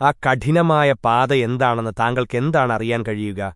ആ കഠിനമായ പാത എന്താണെന്ന് താങ്കൾക്ക് എന്താണ് അറിയാൻ കഴിയുക?